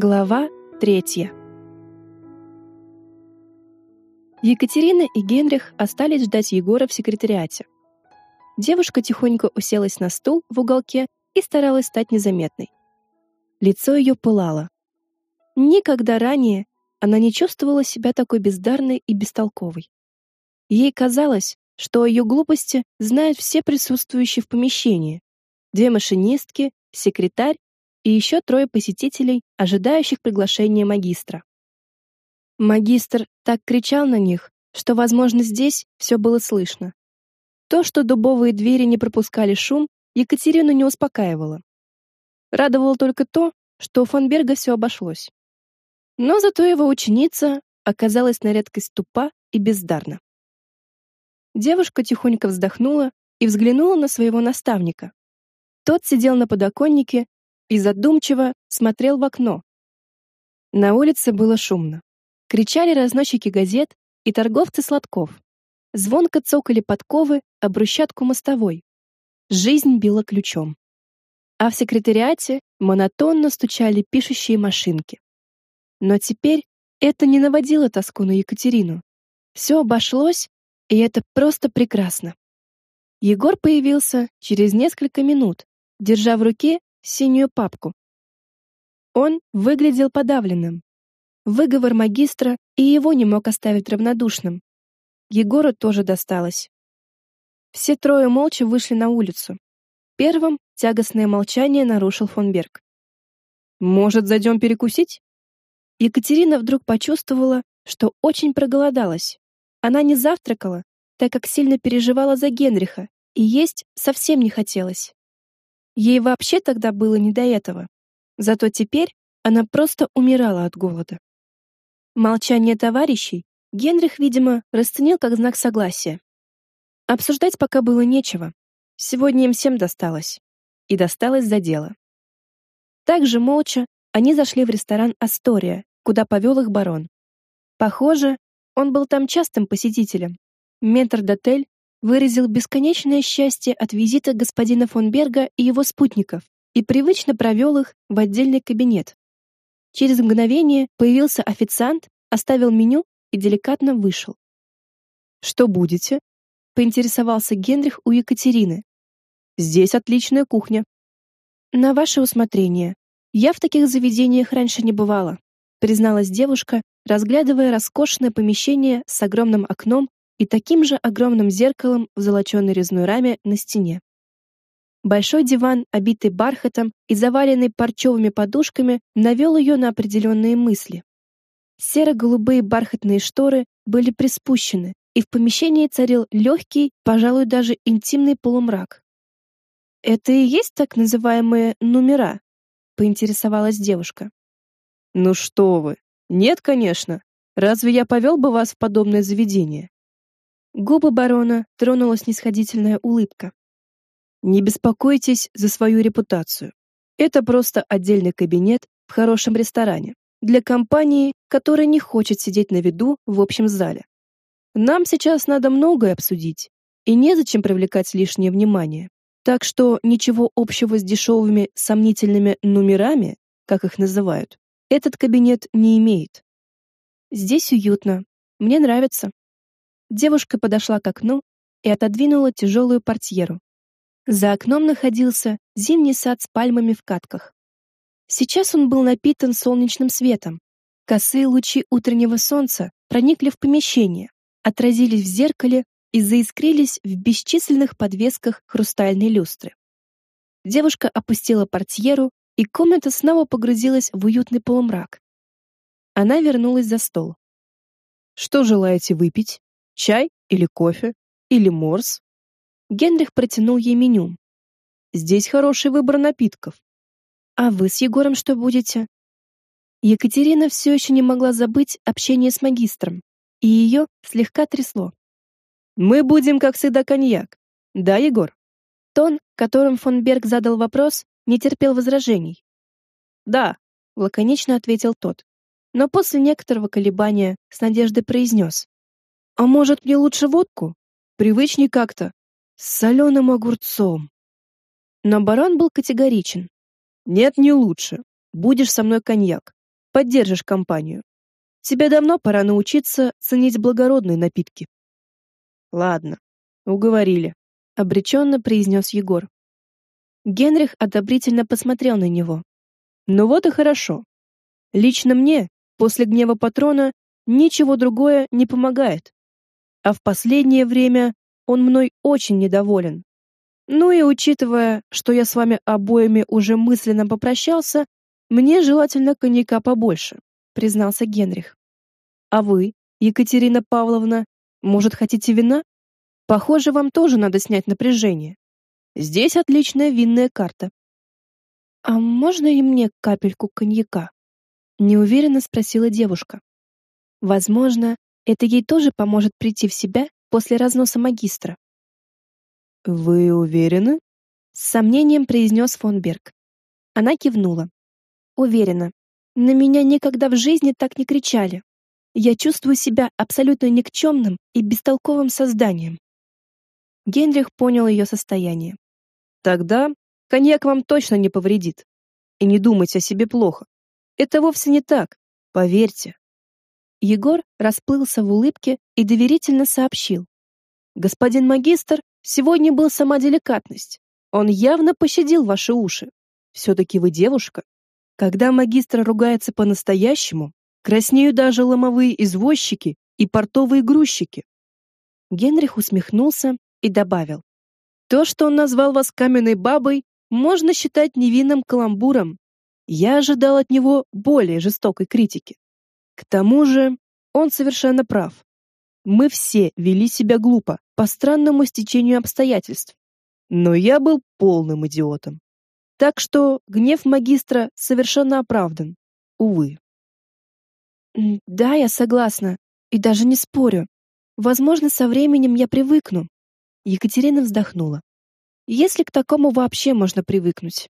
Глава третья. Екатерина и Генрих остались ждать Егора в секретариате. Девушка тихонько уселась на стул в уголке и старалась стать незаметной. Лицо ее пылало. Никогда ранее она не чувствовала себя такой бездарной и бестолковой. Ей казалось, что о ее глупости знают все присутствующие в помещении. Две машинистки, секретарь и еще трое посетителей, ожидающих приглашения магистра. Магистр так кричал на них, что, возможно, здесь все было слышно. То, что дубовые двери не пропускали шум, Екатерину не успокаивало. Радовало только то, что у Фонберга все обошлось. Но зато его ученица оказалась на редкость тупа и бездарна. Девушка тихонько вздохнула и взглянула на своего наставника. Тот сидел на подоконнике и задумчиво смотрел в окно. На улице было шумно. Кричали разносчики газет и торговцы сладков. Звонко цокали подковы об брусчатку мостовой. Жизнь била ключом. А в секретариате монотонно стучали пишущие машинки. Но теперь это не наводило тоску на Екатерину. Все обошлось, и это просто прекрасно. Егор появился через несколько минут, держа в руке синюю папку. Он выглядел подавленным, Выговор магистра и его не мог оставить равнодушным. Егору тоже досталось. Все трое молча вышли на улицу. Первым тягостное молчание нарушил фон Берг. «Может, зайдем перекусить?» Екатерина вдруг почувствовала, что очень проголодалась. Она не завтракала, так как сильно переживала за Генриха, и есть совсем не хотелось. Ей вообще тогда было не до этого. Зато теперь она просто умирала от голода. Молчание товарищей Генрих, видимо, расценил как знак согласия. Обсуждать пока было нечего. Сегодня им всем досталось. И досталось за дело. Также молча они зашли в ресторан «Астория», куда повел их барон. Похоже, он был там частым посетителем. Метрдотель выразил бесконечное счастье от визита господина фон Берга и его спутников и привычно провел их в отдельный кабинет, Через мгновение появился официант, оставил меню и деликатно вышел. Что будете? поинтересовался Генрих у Екатерины. Здесь отличная кухня. На ваше усмотрение. Я в таких заведениях раньше не бывала, призналась девушка, разглядывая роскошное помещение с огромным окном и таким же огромным зеркалом в золоченой резной раме на стене. Большой диван, обитый бархатом и заваленный парчевыми подушками, навел ее на определенные мысли. Серо-голубые бархатные шторы были приспущены, и в помещении царил легкий, пожалуй, даже интимный полумрак. «Это и есть так называемые номера?» — поинтересовалась девушка. «Ну что вы! Нет, конечно! Разве я повел бы вас в подобное заведение?» Губы барона тронула снисходительная улыбка. Не беспокойтесь за свою репутацию. Это просто отдельный кабинет в хорошем ресторане для компании, которая не хочет сидеть на виду в общем зале. Нам сейчас надо многое обсудить, и незачем привлекать лишнее внимание. Так что ничего общего с дешевыми сомнительными номерами, как их называют, этот кабинет не имеет. Здесь уютно. Мне нравится. Девушка подошла к окну и отодвинула тяжелую портьеру, за окном находился зимний сад с пальмами в катках. Сейчас он был напитан солнечным светом. Косые лучи утреннего солнца проникли в помещение, отразились в зеркале и заискрились в бесчисленных подвесках хрустальной люстры. Девушка опустила портьеру, и комната снова погрузилась в уютный полумрак. Она вернулась за стол. Что желаете выпить? Чай или кофе или морс? Генрих протянул ей меню. Здесь хороший выбор напитков. А вы с Егором что будете? Екатерина все еще не могла забыть общение с магистром, и ее слегка трясло. Мы будем, как всегда, коньяк. Да, Егор? Тон, которым фон Берг задал вопрос, не терпел возражений. Да, лаконично ответил тот. Но после некоторого колебания с надеждой произнес. А может, мне лучше водку? Привычней как-то с соленым огурцом. Но барон был категоричен. Нет, не лучше. Будешь со мной коньяк. поддержишь компанию. Тебе давно пора научиться ценить благородные напитки. Ладно, уговорили, обреченно произнес Егор. Генрих одобрительно посмотрел на него. Ну вот и хорошо. Лично мне, после гнева патрона, ничего другое не помогает. А в последнее время он мной очень недоволен. Ну и учитывая, что я с вами обоими уже мысленно попрощался, мне желательно коньяка побольше, признался Генрих. А вы, Екатерина Павловна, может, хотите вина? Похоже, вам тоже надо снять напряжение. Здесь отличная винная карта. А можно и мне капельку коньяка? неуверенно спросила девушка. Возможно, это ей тоже поможет прийти в себя после разноса магистра. Вы уверены? с сомнением произнес фон Берг. Она кивнула. Уверена. На меня никогда в жизни так не кричали. Я чувствую себя абсолютно никчемным и бестолковым созданием. Генрих понял ее состояние. Тогда коньяк вам точно не повредит. И не думайте о себе плохо. Это вовсе не так, поверьте. Егор расплылся в улыбке и доверительно сообщил: "Господин магистр, сегодня был сама деликатность. Он явно пощадил ваши уши. все таки вы девушка. Когда магистр ругается по-настоящему, краснеют даже ломовые извозчики и портовые грузчики". Генрих усмехнулся и добавил: "То, что он назвал вас каменной бабой, можно считать невинным каламбуром. Я ожидал от него более жестокой критики. К тому же, он совершенно прав. Мы все вели себя глупо, по странному стечению обстоятельств. Но я был полным идиотом. Так что гнев магистра совершенно оправдан. Увы. Да, я согласна, и даже не спорю. Возможно, со временем я привыкну. Екатерина вздохнула. Если к такому вообще можно привыкнуть.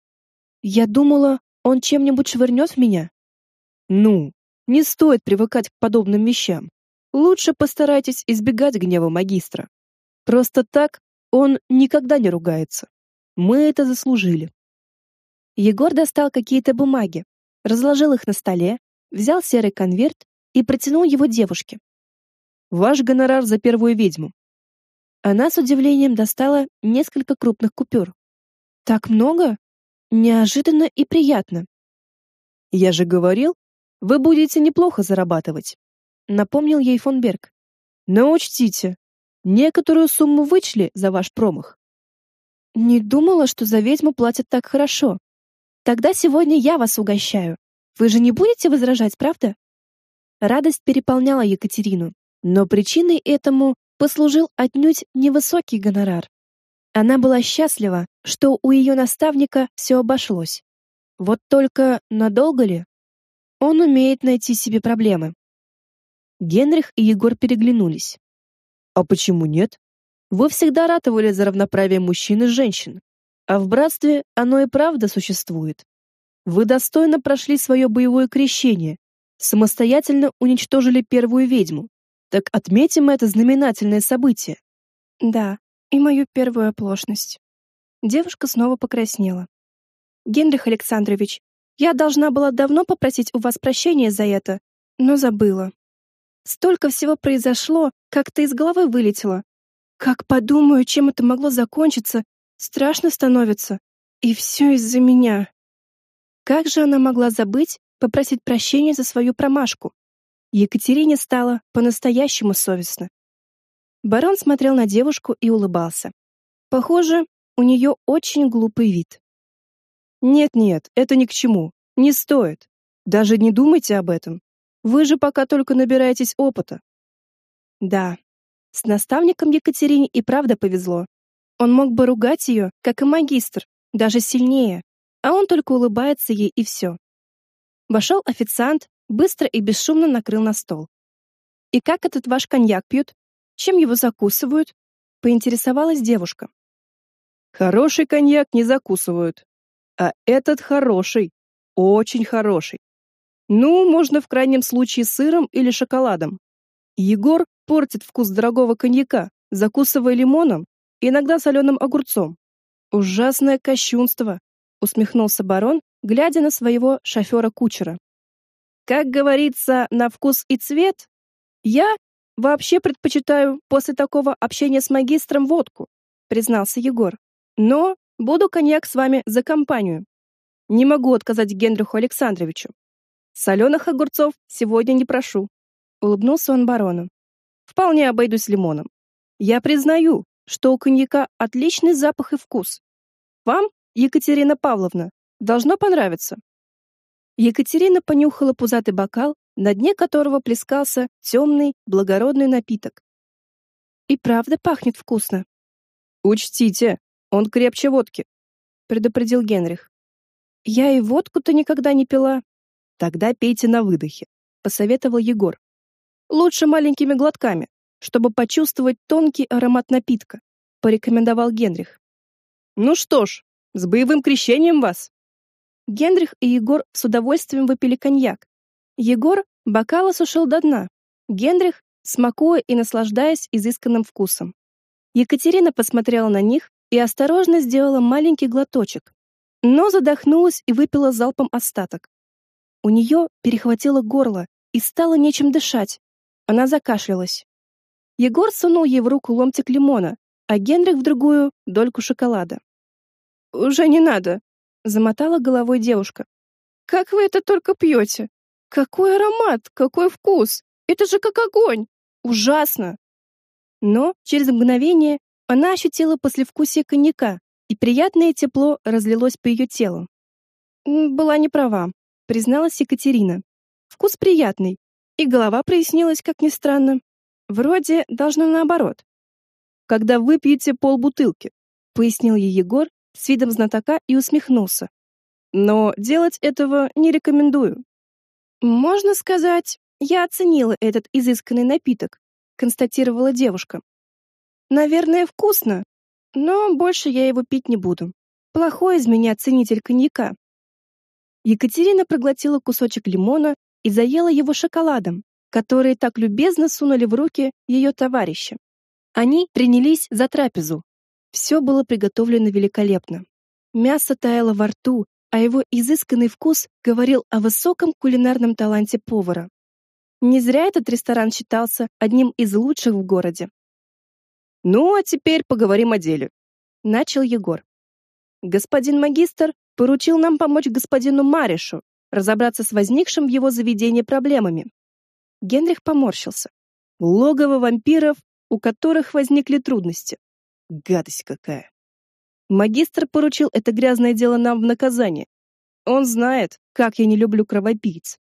Я думала, он чем-нибудь швырнет в меня. Ну, не стоит привыкать к подобным вещам. Лучше постарайтесь избегать гнева магистра. Просто так он никогда не ругается. Мы это заслужили. Егор достал какие-то бумаги, разложил их на столе, взял серый конверт и протянул его девушке. Ваш гонорар за первую ведьму. Она с удивлением достала несколько крупных купюр. Так много? Неожиданно и приятно. Я же говорил, вы будете неплохо зарабатывать, напомнил ей фон Берг. Но учтите, некоторую сумму вычли за ваш промах. Не думала, что за ведьму платят так хорошо. Тогда сегодня я вас угощаю. Вы же не будете возражать, правда? Радость переполняла Екатерину, но причиной этому послужил отнюдь невысокий гонорар. Она была счастлива, что у ее наставника все обошлось. Вот только надолго ли? Он умеет найти себе проблемы. Генрих и Егор переглянулись. А почему нет? Вы всегда ратовали за равноправие мужчин и женщин, а в братстве оно и правда существует. Вы достойно прошли свое боевое крещение, самостоятельно уничтожили первую ведьму. Так отметим это знаменательное событие. Да, и мою первую оплошность. Девушка снова покраснела. Генрих Александрович, я должна была давно попросить у вас прощения за это, но забыла. Столько всего произошло, как-то из головы вылетело. Как подумаю, чем это могло закончиться, страшно становится. И все из-за меня. Как же она могла забыть попросить прощения за свою промашку? Екатерине стало по-настоящему совестно. Барон смотрел на девушку и улыбался. Похоже, у нее очень глупый вид. Нет-нет, это ни к чему. Не стоит. Даже не думайте об этом. Вы же пока только набираетесь опыта. Да. С наставником Екатерине и правда повезло. Он мог бы ругать ее, как и магистр, даже сильнее, а он только улыбается ей и все. Вошел официант, быстро и бесшумно накрыл на стол. И как этот ваш коньяк пьют? Чем его закусывают? поинтересовалась девушка. Хороший коньяк не закусывают, а этот хороший, очень хороший. Ну, можно в крайнем случае сыром или шоколадом. Егор портит вкус дорогого коньяка, закусывая лимоном, иногда соленым огурцом. Ужасное кощунство, усмехнулся барон, глядя на своего шофера-кучера. Как говорится, на вкус и цвет. Я вообще предпочитаю после такого общения с магистром водку, признался Егор. Но буду коньяк с вами за компанию. Не могу отказать Генриху Александровичу. Соленых огурцов сегодня не прошу. Улыбнулся он барону. Вполне обойдусь лимоном. Я признаю, что у коньяка отличный запах и вкус. Вам, Екатерина Павловна, должно понравиться. Екатерина понюхала пузатый бокал, на дне которого плескался темный, благородный напиток. И правда пахнет вкусно. Учтите, он крепче водки, предупредил Генрих. Я и водку-то никогда не пила. Тогда пейте на выдохе, посоветовал Егор. Лучше маленькими глотками, чтобы почувствовать тонкий аромат напитка, порекомендовал Генрих. Ну что ж, с боевым крещением вас. Генрих и Егор с удовольствием выпили коньяк. Егор бокал осушил до дна. Генрих смакуя и наслаждаясь изысканным вкусом. Екатерина посмотрела на них и осторожно сделала маленький глоточек, но задохнулась и выпила залпом остаток. У нее перехватило горло и стало нечем дышать. Она закашлялась. Егор сунул ей в руку ломтик лимона, а Генрих в другую дольку шоколада. Уже не надо, замотала головой девушка. Как вы это только пьете? Какой аромат, какой вкус! Это же как огонь! Ужасно! Но через мгновение она ощутила послевкусие коньяка, и приятное тепло разлилось по ее телу. Была не права, призналась Екатерина. Вкус приятный, и голова прояснилась, как ни странно. Вроде должно наоборот. Когда выпьете полбутылки, пояснил ей Егор с видом знатока и усмехнулся. Но делать этого не рекомендую. Можно сказать, я оценила этот изысканный напиток, констатировала девушка. Наверное, вкусно, но больше я его пить не буду. Плохой из меня ценитель коньяка. Екатерина проглотила кусочек лимона и заела его шоколадом, который так любезно сунули в руки ее товарищи. Они принялись за трапезу. Все было приготовлено великолепно. Мясо таяло во рту, а его изысканный вкус говорил о высоком кулинарном таланте повара. Не зря этот ресторан считался одним из лучших в городе. Ну, а теперь поговорим о деле, начал Егор. Господин магистр поручил нам помочь господину Маришу разобраться с возникшим в его заведении проблемами. Генрих поморщился. Логово вампиров, у которых возникли трудности. Гадость какая. Магистр поручил это грязное дело нам в наказание. Он знает, как я не люблю кровопийц.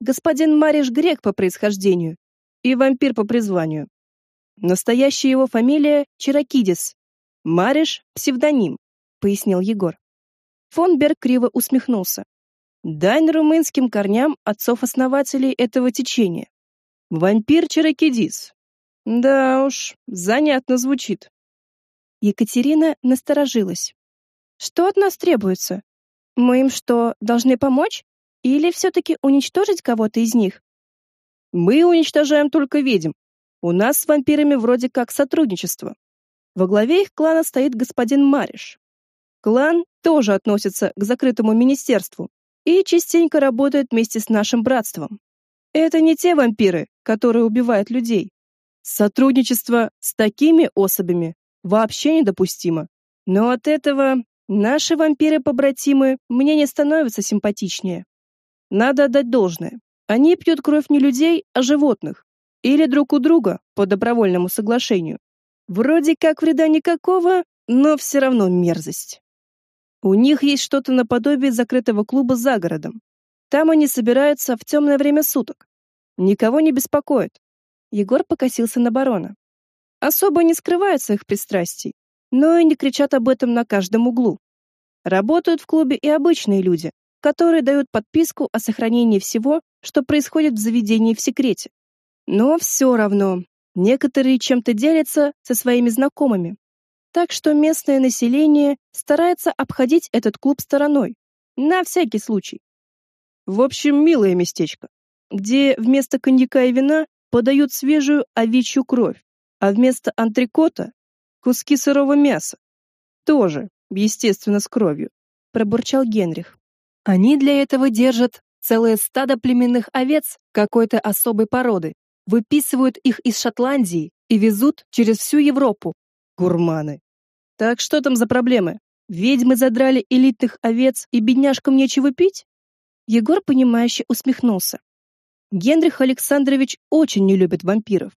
Господин Мариш грек по происхождению и вампир по призванию. Настоящая его фамилия Чиракидис. Мариш — псевдоним, пояснил Егор. Фон Берг криво усмехнулся. Дань румынским корням отцов-основателей этого течения. Вампир Чиракидис. Да уж, занятно звучит. Екатерина насторожилась. Что от нас требуется? Мы им что, должны помочь или все таки уничтожить кого-то из них? Мы уничтожаем только ведьм, у нас с вампирами вроде как сотрудничество. Во главе их клана стоит господин Мариш. Клан тоже относится к закрытому министерству и частенько работает вместе с нашим братством. Это не те вампиры, которые убивают людей. Сотрудничество с такими особями вообще недопустимо. Но от этого наши вампиры-побратимы мне не становятся симпатичнее. Надо отдать должное. Они пьют кровь не людей, а животных или друг у друга по добровольному соглашению. Вроде как вреда никакого, но все равно мерзость. У них есть что-то наподобие закрытого клуба за городом. Там они собираются в темное время суток. Никого не беспокоит. Егор покосился на барона. Особо не скрываются их пристрастий, но и не кричат об этом на каждом углу. Работают в клубе и обычные люди, которые дают подписку о сохранении всего, что происходит в заведении в секрете. Но все равно некоторые чем-то делятся со своими знакомыми. Так что местное население старается обходить этот клуб стороной, на всякий случай. В общем, милое местечко, где вместо коньяка и вина подают свежую овечью кровь, а вместо антрикота куски сырого мяса. Тоже, естественно, с кровью, пробурчал Генрих. Они для этого держат Целое стадо племенных овец какой-то особой породы. Выписывают их из Шотландии и везут через всю Европу. Гурманы. Так что там за проблемы? Ведьмы задрали элитных овец, и бедняжкам нечего пить? Егор, понимающе усмехнулся. Генрих Александрович очень не любит вампиров.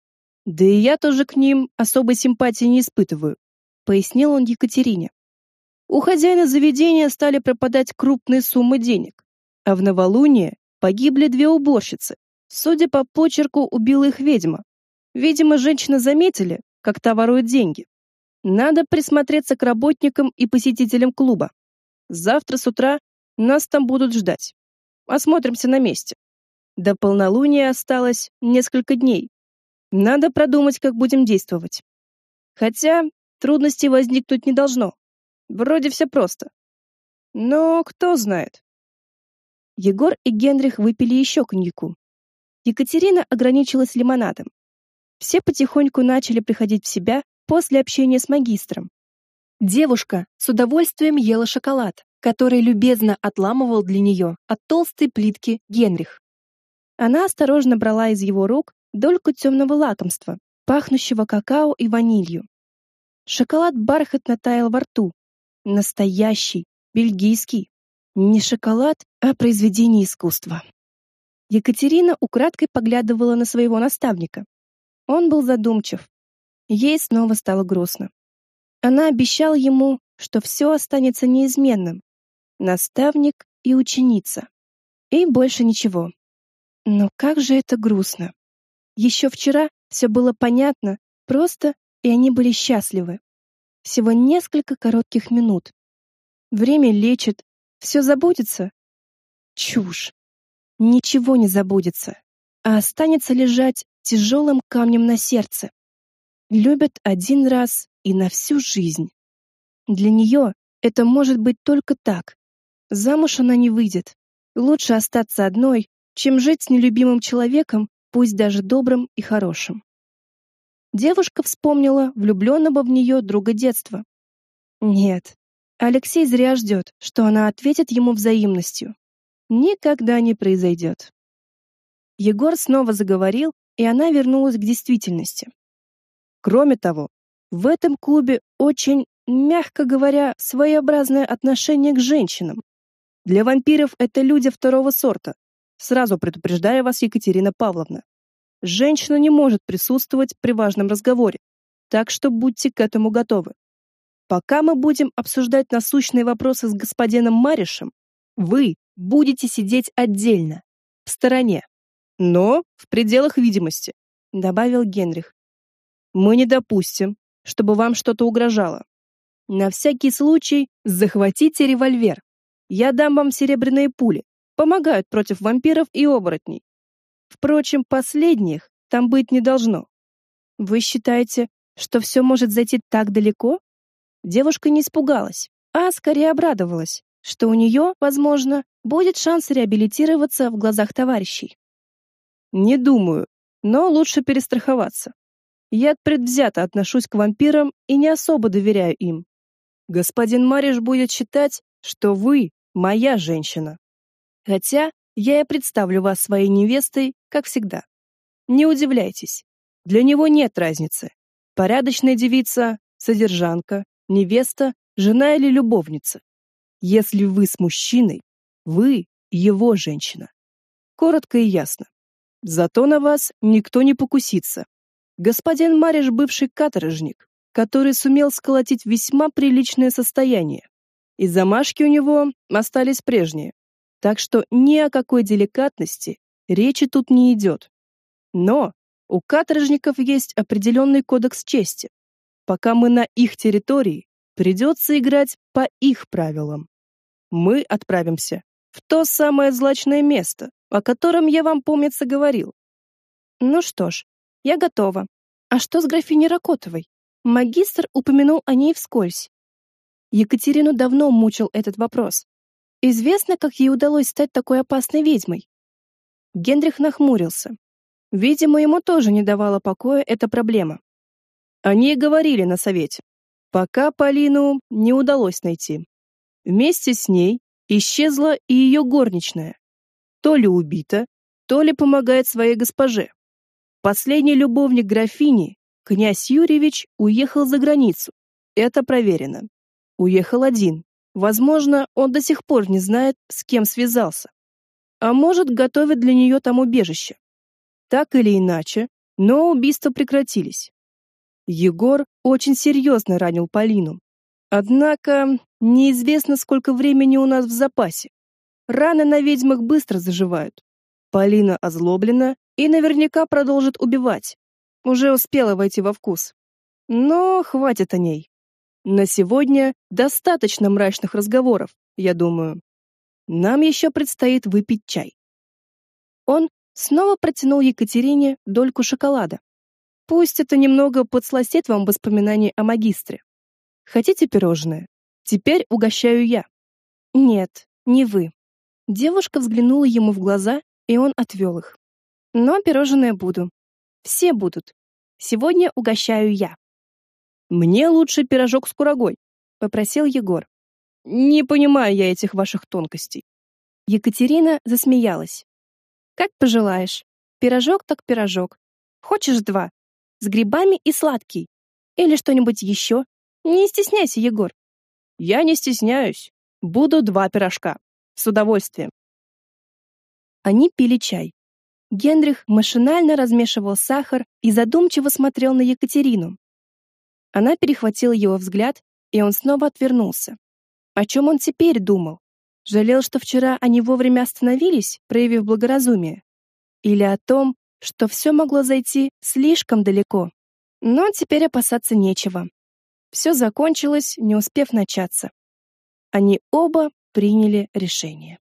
Да и я тоже к ним особой симпатии не испытываю, пояснил он Екатерине. У хозяина заведения стали пропадать крупные суммы денег, а в новолуние погибли две уборщицы. Судя по почерку, убила их ведьма. Видимо, женщины заметили, как та ворует деньги. Надо присмотреться к работникам и посетителям клуба. Завтра с утра нас там будут ждать. Осмотримся на месте. До полнолуния осталось несколько дней. Надо продумать, как будем действовать. Хотя трудностей возникнуть не должно. Вроде все просто. Но кто знает. Егор и Генрих выпили еще коньяку. Екатерина ограничилась лимонадом. Все потихоньку начали приходить в себя после общения с магистром. Девушка с удовольствием ела шоколад, который любезно отламывал для нее от толстой плитки Генрих. Она осторожно брала из его рук дольку темного лакомства, пахнущего какао и ванилью. Шоколад бархатно таял во рту. Настоящий, бельгийский. Не шоколад, а произведение искусства. Екатерина украдкой поглядывала на своего наставника. Он был задумчив, Ей снова стало грустно. Она обещала ему, что все останется неизменным. Наставник и ученица. И больше ничего. Но как же это грустно. Еще вчера все было понятно, просто, и они были счастливы. Всего несколько коротких минут. Время лечит, все забудется. Чушь. Ничего не забудется, а останется лежать тяжелым камнем на сердце любят один раз и на всю жизнь. Для нее это может быть только так. Замуж она не выйдет. Лучше остаться одной, чем жить с нелюбимым человеком, пусть даже добрым и хорошим. Девушка вспомнила влюбленного в нее друга детства. Нет, Алексей зря ждет, что она ответит ему взаимностью. Никогда не произойдет. Егор снова заговорил, и она вернулась к действительности. Кроме того, в этом клубе очень, мягко говоря, своеобразное отношение к женщинам. Для вампиров это люди второго сорта. Сразу предупреждаю вас, Екатерина Павловна. Женщина не может присутствовать при важном разговоре, так что будьте к этому готовы. Пока мы будем обсуждать насущные вопросы с господином Маришем, вы будете сидеть отдельно, в стороне, но в пределах видимости, добавил Генрих. Мы не допустим, чтобы вам что-то угрожало. На всякий случай захватите револьвер. Я дам вам серебряные пули. Помогают против вампиров и оборотней. Впрочем, последних там быть не должно. Вы считаете, что все может зайти так далеко? Девушка не испугалась, а скорее обрадовалась, что у нее, возможно, будет шанс реабилитироваться в глазах товарищей. Не думаю, но лучше перестраховаться. Я предвзято отношусь к вампирам и не особо доверяю им. Господин Мариш будет считать, что вы моя женщина. Хотя я и представлю вас своей невестой, как всегда. Не удивляйтесь. Для него нет разницы. Порядочная девица, содержанка, невеста, жена или любовница. Если вы с мужчиной, вы его женщина. Коротко и ясно. Зато на вас никто не покусится, Господин Мариш бывший каторжник, который сумел сколотить весьма приличное состояние. И замашки у него остались прежние. Так что ни о какой деликатности речи тут не идет. Но у каторжников есть определенный кодекс чести. Пока мы на их территории, придется играть по их правилам. Мы отправимся в то самое злачное место, о котором я вам, помнится, говорил. Ну что ж, я готова. А что с графиней Ракотовой? Магистр упомянул о ней вскользь. Екатерину давно мучил этот вопрос. Известно, как ей удалось стать такой опасной ведьмой. Генрих нахмурился. Видимо, ему тоже не давала покоя эта проблема. Они говорили на совете. Пока Полину не удалось найти. Вместе с ней исчезла и ее горничная. то ли убита, то ли помогает своей госпоже. Последний любовник графини, князь Юрьевич, уехал за границу. Это проверено. Уехал один. Возможно, он до сих пор не знает, с кем связался. А может, готовит для нее там убежище. Так или иначе, но убийства прекратились. Егор очень серьезно ранил Полину. Однако, неизвестно, сколько времени у нас в запасе. Раны на ведьмах быстро заживают. Полина озлоблена и наверняка продолжит убивать. Уже успела войти во вкус. Но хватит о ней. На сегодня достаточно мрачных разговоров, я думаю. Нам еще предстоит выпить чай. Он снова протянул Екатерине дольку шоколада. Пусть это немного подсластит вам воспоминания о магистре. Хотите пирожное? Теперь угощаю я. Нет, не вы. Девушка взглянула ему в глаза, и он отвел их. Но пирожное буду. Все будут. Сегодня угощаю я. Мне лучше пирожок с курагой, попросил Егор. Не понимаю я этих ваших тонкостей. Екатерина засмеялась. Как пожелаешь. Пирожок так пирожок. Хочешь два? С грибами и сладкий. Или что-нибудь еще? Не стесняйся, Егор. Я не стесняюсь. Буду два пирожка. С удовольствием. Они пили чай. Генрих машинально размешивал сахар и задумчиво смотрел на Екатерину. Она перехватила его взгляд, и он снова отвернулся. О чем он теперь думал? Жалел, что вчера они вовремя остановились, проявив благоразумие? Или о том, что все могло зайти слишком далеко? Но теперь опасаться нечего. Все закончилось, не успев начаться. Они оба приняли решение.